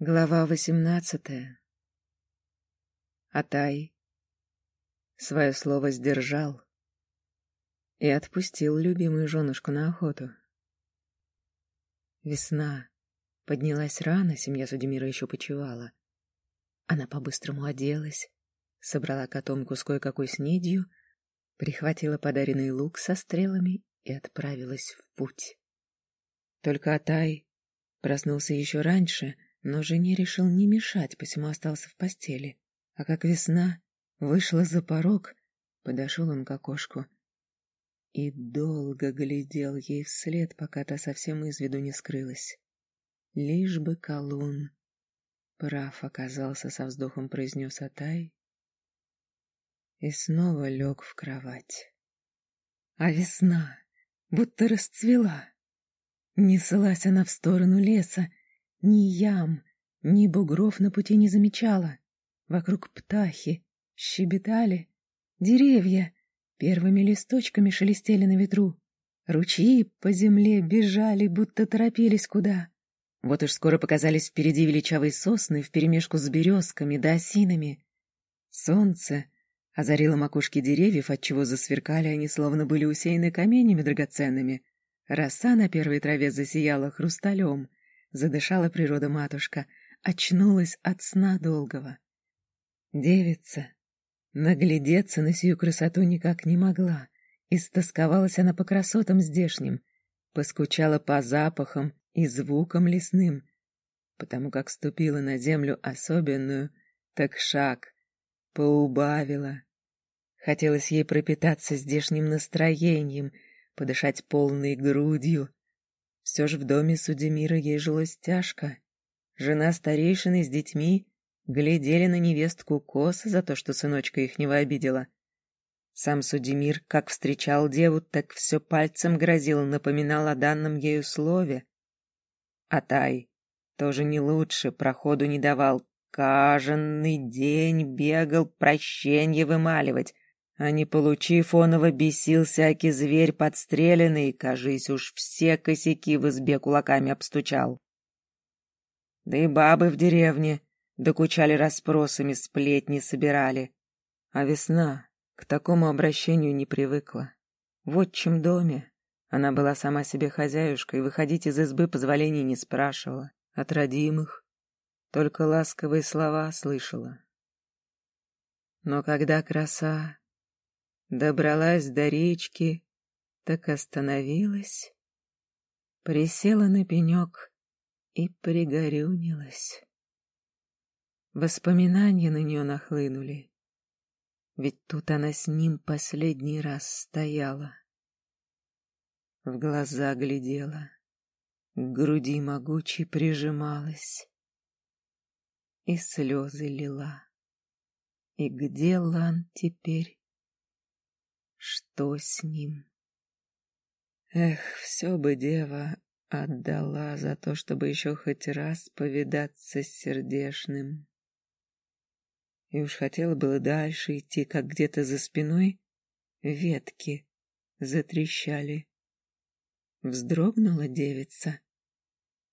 Глава восемнадцатая. Атай свое слово сдержал и отпустил любимую женушку на охоту. Весна. Поднялась рано, семья Судемира еще почевала. Она по-быстрому оделась, собрала котомку с кое-какой снедью, прихватила подаренный лук со стрелами и отправилась в путь. Только Атай проснулся еще раньше — но жене решил не мешать, посему остался в постели. А как весна вышла за порог, подошел он к окошку и долго глядел ей вслед, пока та совсем из виду не скрылась. Лишь бы колун прав оказался, со вздохом произнес Атай и снова лег в кровать. А весна будто расцвела. Неслась она в сторону леса, ни ям, ни бугров на пути не замечала. Вокруг птахи щебетали, деревья первыми листочками шелестели на ветру. Ручьи по земле бежали, будто торопились куда. Вот уж скоро показались впереди величавые сосны вперемешку с березками да осинами. Солнце озарило макушки деревьев, отчего засверкали они, словно были усеяны каменями драгоценными. Роса на первой траве засияла хрусталем, задышала природа-матушка, очнулась от сна долгого. Девица наглядеться на сию красоту никак не могла, истосковалась она по красотам здешним, поскучала по запахам и звукам лесным, потому как ступила на землю особенную, так шаг поубавила. Хотелось ей пропитаться здешним настроением, подышать полной грудью, все же в доме Судемира ей жилось тяжко. Жена старейшины с детьми глядели на невестку косо за то, что сыночка ихнего обидела. Сам Судемир, как встречал деву, так все пальцем грозил, напоминал о данном ею слове. А Тай тоже не лучше, проходу не давал. Каждый день бегал прощенье вымаливать, а не получив оного, бесился, аки зверь подстреленный, кажись, уж все косяки в избе кулаками обстучал. Да и бабы в деревне докучали расспросами, сплетни собирали. А весна к такому обращению не привыкла. В отчим доме она была сама себе хозяюшкой, выходить из избы позволения не спрашивала. От родимых только ласковые слова слышала. Но когда краса Добралась до речки, так остановилась, присела на пенек и пригорюнилась. Воспоминания на нее нахлынули, ведь тут она с ним последний раз стояла. В глаза глядела, к груди могучей прижималась и слезы лила. И где Лан теперь? Что с ним? Эх, все бы дева отдала за то, чтобы еще хоть раз повидаться с сердешным. И уж хотела было дальше идти, как где-то за спиной ветки затрещали. Вздрогнула девица,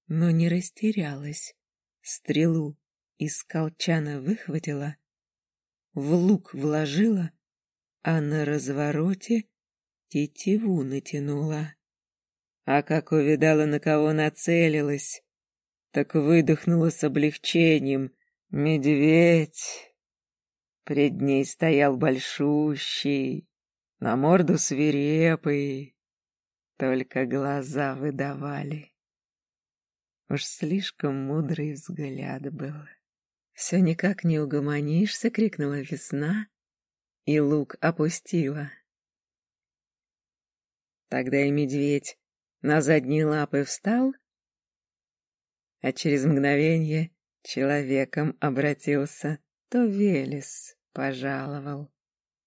но не растерялась. Стрелу из колчана выхватила, в лук вложила а на развороте тетиву натянула. А как увидала, на кого нацелилась, так выдохнула с облегчением. Медведь! Пред ней стоял большущий, на морду свирепый, только глаза выдавали. Уж слишком мудрый взгляд был. «Все никак не угомонишься!» — крикнула весна, и лук опустила. Тогда и медведь на задние лапы встал, а через мгновение человеком обратился, то Велес пожаловал.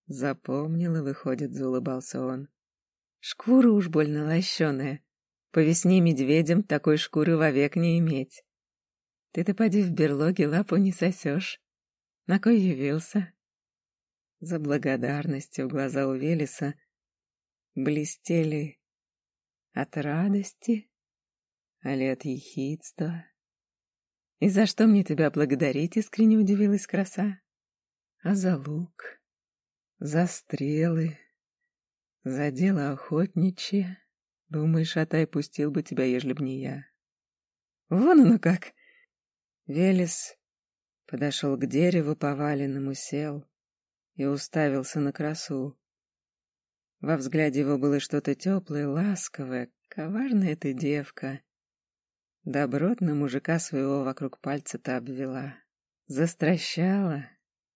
Запомнил и, выходит, заулыбался он. Шкура уж больно лощеная. По весне медведям такой шкуры вовек не иметь. Ты-то поди в берлоге лапу не сосешь. На кой явился? За благодарностью глаза у Велеса блестели от радости, а ли от ехидства. И за что мне тебя благодарить, искренне удивилась краса. А за лук, за стрелы, за дело охотничье. Думаешь, Атай пустил бы тебя, ежели б не я. Вон оно как! Велес подошел к дереву поваленному, сел и уставился на красу. Во взгляде его было что-то теплое, ласковое, коварная ты девка. Добротно мужика своего вокруг пальца-то обвела. Застращала.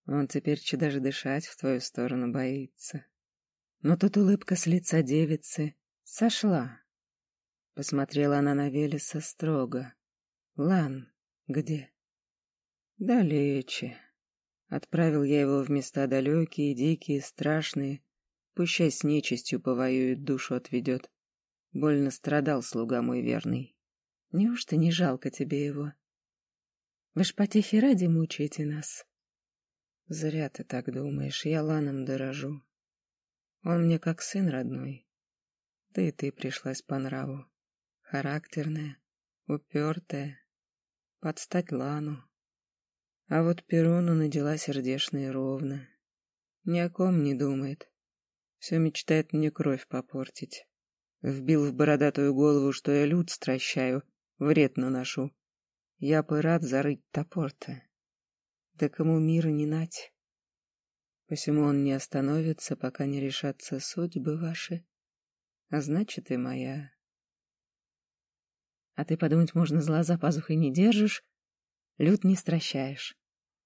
Он теперь че даже дышать в твою сторону боится. Но тут улыбка с лица девицы сошла. Посмотрела она на Велеса строго. Лан, где? Далече. Отправил я его в места далекие, дикие, страшные. Пущай с нечистью повоюет, душу отведет. Больно страдал слуга мой верный. Неужто не жалко тебе его? Вы ж потехи ради мучаете нас. Зря ты так думаешь, я Ланом дорожу. Он мне как сын родной. Да и ты пришлась по нраву. Характерная, упертая, подстать Лану. А вот Перуну надела сердечно и ровно. Ни о ком не думает. Все мечтает мне кровь попортить. Вбил в бородатую голову, что я люд стращаю, вред наношу. Я бы рад зарыть топор-то. Да кому мира не нать. Посему он не остановится, пока не решатся судьбы ваши. А значит, и моя. А ты подумать можно, зла за пазухой не держишь, люд не стращаешь.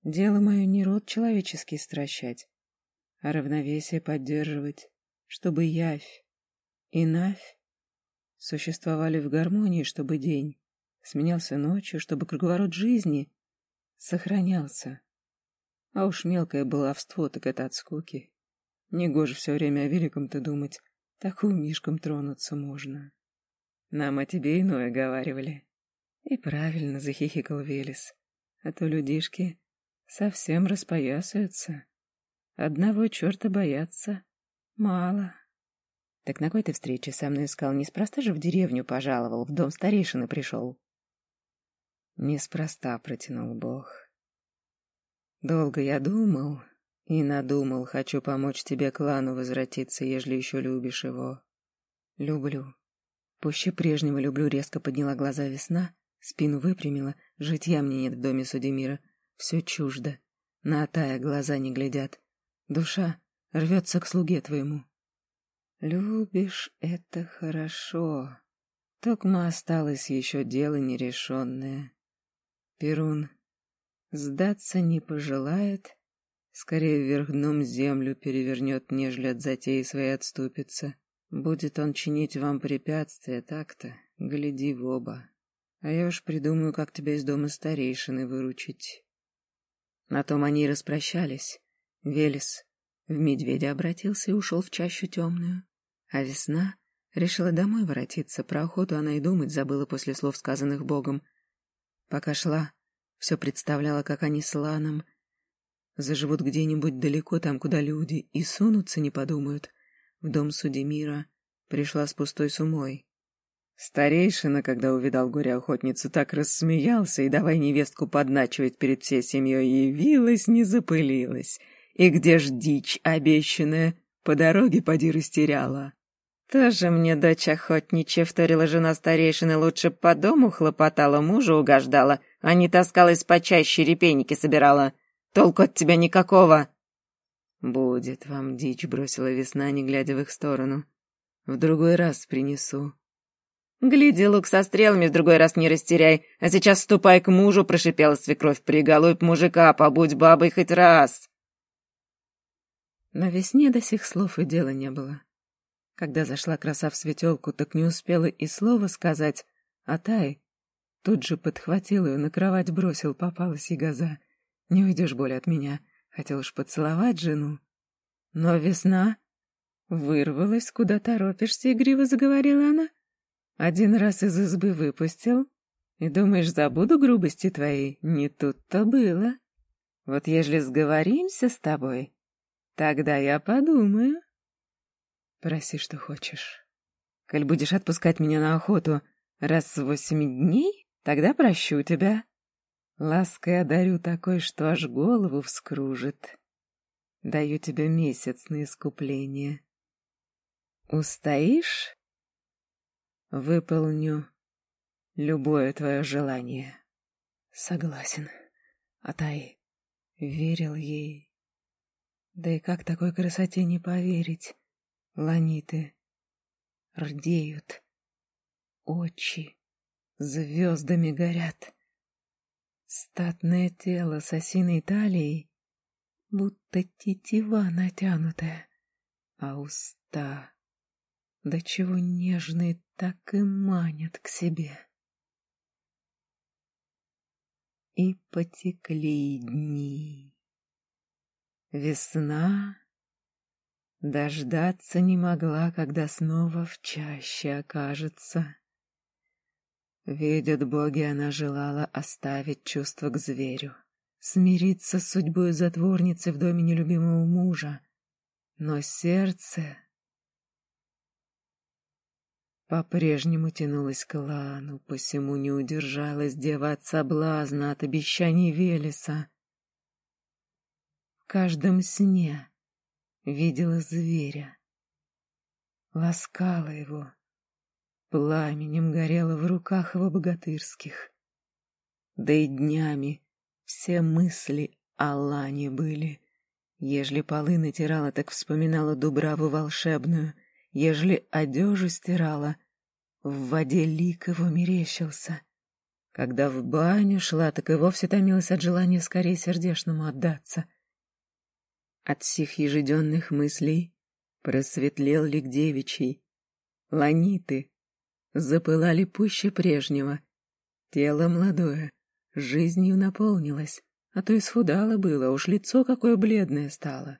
Дело мое не род человеческий стращать, а равновесие поддерживать, чтобы явь и навь существовали в гармонии, чтобы день сменялся ночью, чтобы круговорот жизни сохранялся. А уж мелкое баловство, так это от скуки. Негоже все время о великом-то думать, так и мишкам тронуться можно. Нам о тебе иное говаривали. И правильно захихикал Велес. А то людишки совсем распоясаются. Одного черта боятся. Мало. Так на какой ты встрече со мной искал? Неспроста же в деревню пожаловал, в дом старейшины пришел. Неспроста протянул Бог. Долго я думал и надумал, хочу помочь тебе клану возвратиться, ежели еще любишь его. Люблю. Пуще прежнего люблю, резко подняла глаза весна, спину выпрямила, житья мне нет в доме Судемира. Все чуждо. На Атая глаза не глядят. Душа рвется к слуге твоему. Любишь — это хорошо. Токма осталось еще дело нерешенное. Перун сдаться не пожелает, скорее вверх дном землю перевернет, нежели от затеи своей отступится. Будет он чинить вам препятствия, так-то, гляди в оба. А я уж придумаю, как тебя из дома старейшины выручить. На том они и распрощались. Велес в медведя обратился и ушел в чащу темную. А весна решила домой воротиться, про охоту она и думать забыла после слов, сказанных Богом. Пока шла, все представляла, как они с Ланом заживут где-нибудь далеко, там, куда люди, и сунутся, не подумают — в дом Судемира, пришла с пустой сумой. Старейшина, когда увидал горе-охотницу, так рассмеялся и давай невестку подначивать перед всей семьей, явилась, не запылилась. И где ж дичь обещанная, по дороге поди растеряла. Тоже мне дочь охотничья, вторила жена старейшины, лучше по дому хлопотала, мужа угождала, а не таскалась почаще, репейники собирала. Толку от тебя никакого. «Будет вам дичь», — бросила весна, не глядя в их сторону. «В другой раз принесу». «Гляди, лук со стрелами в другой раз не растеряй, а сейчас ступай к мужу», — прошипела свекровь, «приголубь мужика, побудь бабой хоть раз». На весне до сих слов и дела не было. Когда зашла краса в светелку, так не успела и слова сказать, а Тай тут же подхватил ее, на кровать бросил, попалась и газа. «Не уйдешь более от меня», — Хотел уж поцеловать жену. Но весна вырвалась, куда торопишься, игриво заговорила она. Один раз из избы выпустил, и думаешь, забуду грубости твои? Не тут-то было. Вот ежели сговоримся с тобой, тогда я подумаю. Проси, что хочешь. Коль будешь отпускать меня на охоту раз в восемь дней, тогда прощу тебя. Лаской одарю такой, что аж голову вскружит. Даю тебе месяц на искупление. Устоишь? Выполню любое твое желание. Согласен. Атай верил ей. Да и как такой красоте не поверить? Ланиты рдеют, очи звездами горят. Статное тело с осиной талией, будто тетива натянутая, а уста до чего нежные так и манят к себе. И потекли дни. Весна дождаться не могла, когда снова в чаще окажется. Видят боги, она желала оставить чувство к зверю, смириться с судьбой затворницы в доме нелюбимого мужа. Но сердце по-прежнему тянулось к Лану, посему не удержалась дева от соблазна, от обещаний Велеса. В каждом сне видела зверя, ласкала его, пламенем горела в руках его богатырских. Да и днями все мысли о Лане были. Ежели полы натирала, так вспоминала Дубраву волшебную, ежели одежу стирала, в воде лик его мерещился. Когда в баню шла, так и вовсе томилась от желания скорее сердечному отдаться. От сих ежеденных мыслей просветлел лик девичий. Ланиты запылали пуще прежнего. Тело молодое, жизнью наполнилось, а то исхудало было, уж лицо какое бледное стало.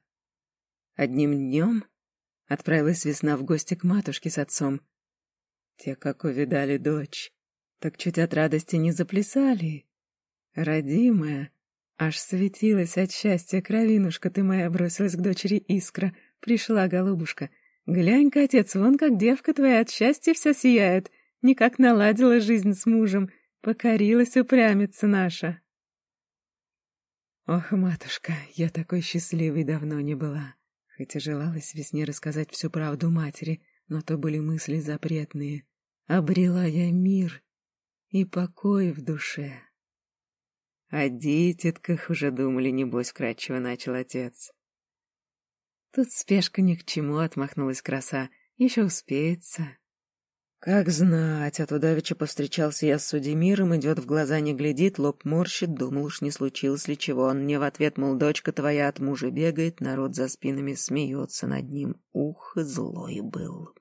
Одним днем отправилась весна в гости к матушке с отцом. Те, как увидали дочь, так чуть от радости не заплясали. Родимая, аж светилась от счастья кровинушка ты моя, бросилась к дочери искра. Пришла голубушка — Глянь-ка, отец, вон как девка твоя от счастья вся сияет. Никак наладила жизнь с мужем. Покорилась упрямица наша. Ох, матушка, я такой счастливой давно не была. Хотя желалось весне рассказать всю правду матери, но то были мысли запретные. Обрела я мир и покой в душе. О дитятках уже думали, небось, кратчево начал отец. Тут спешка ни к чему, отмахнулась краса. Еще успеется. Как знать, а то давеча повстречался я с Судемиром, идет в глаза не глядит, лоб морщит, думал уж не случилось ли чего. Он мне в ответ, мол, дочка твоя от мужа бегает, народ за спинами смеется над ним. Ух, злой был.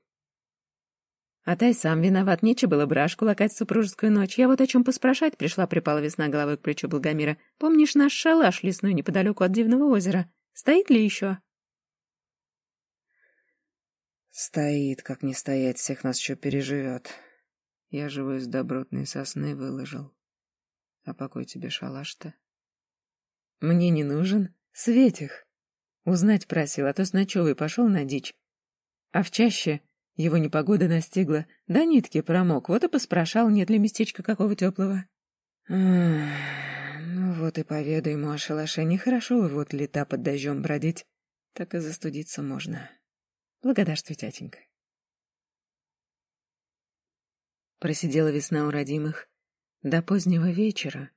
А тай сам виноват, нечего было брашку лакать супружескую ночь. Я вот о чем поспрашать пришла, припала весна головой к плечу Благомира. Помнишь наш шалаш лесной неподалеку от Дивного озера? Стоит ли еще? Стоит, как не стоять, всех нас еще переживет. Я живу из добротной сосны выложил. А покой тебе шалаш-то? Мне не нужен. Светих. Узнать просил, а то с ночевой пошел на дичь. А в чаще его непогода настигла, да нитки промок, вот и поспрашал, нет ли местечка какого теплого. ну вот и поведай ему о шалаше. Нехорошо вот лета под дождем бродить, так и застудиться можно. Благодарствуй, тятенька. Просидела весна у родимых до позднего вечера.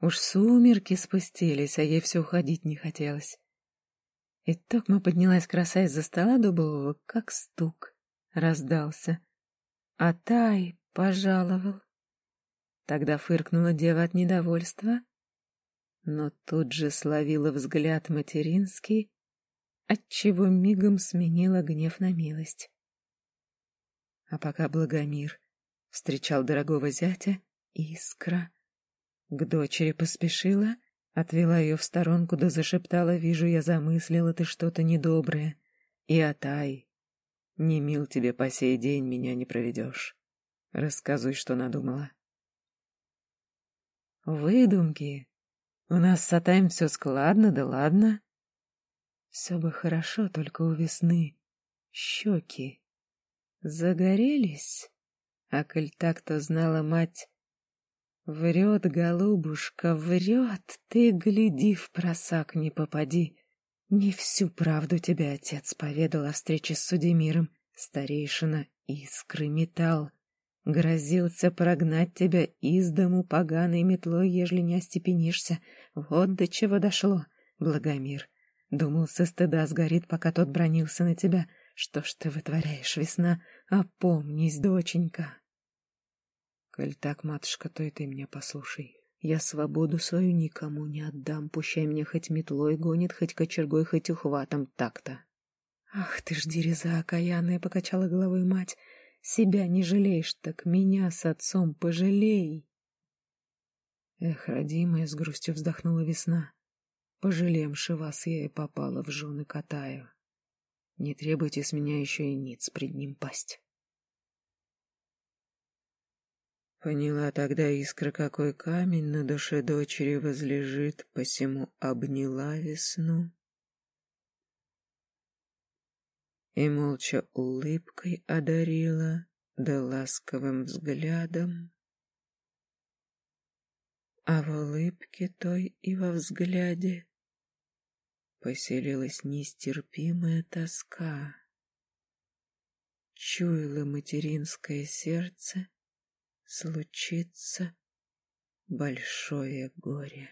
Уж сумерки спустились, а ей все уходить не хотелось. И токма поднялась краса из-за стола дубового, как стук, раздался. А Тай пожаловал. Тогда фыркнула дева от недовольства, но тут же словила взгляд материнский отчего мигом сменила гнев на милость. А пока Благомир встречал дорогого зятя, искра к дочери поспешила, отвела ее в сторонку да зашептала, «Вижу, я замыслила ты что-то недоброе, и Атай, не мил тебе по сей день меня не проведешь. Рассказывай, что надумала». «Выдумки. У нас с Атаем все складно, да ладно. Все бы хорошо, только у весны щеки загорелись. А коль так, то знала мать, Врет, голубушка, врет, ты гляди в просак не попади. Не всю правду тебе отец поведал о встрече с Судемиром. Старейшина искры метал. Грозился прогнать тебя из дому поганой метлой, ежели не остепенишься. Вот до чего дошло, Благомир. Думал, со стыда сгорит, пока тот бронился на тебя. Что ж ты вытворяешь, весна? Опомнись, доченька. Коль так, матушка, то и ты меня послушай. Я свободу свою никому не отдам, пущай меня хоть метлой гонит, хоть кочергой, хоть ухватом, так-то. Ах ты ж, дереза окаянная, покачала головой мать. Себя не жалеешь, так меня с отцом пожалей. Эх, родимая, с грустью вздохнула весна. Пожалемши вас, я и попала в жены катаю. Не требуйте с меня еще и ниц пред ним пасть. Поняла тогда искра, какой камень на душе дочери возлежит, посему обняла весну. И молча улыбкой одарила, да ласковым взглядом. А в улыбке той и во взгляде поселилась нестерпимая тоска. Чуяло материнское сердце, случится большое горе.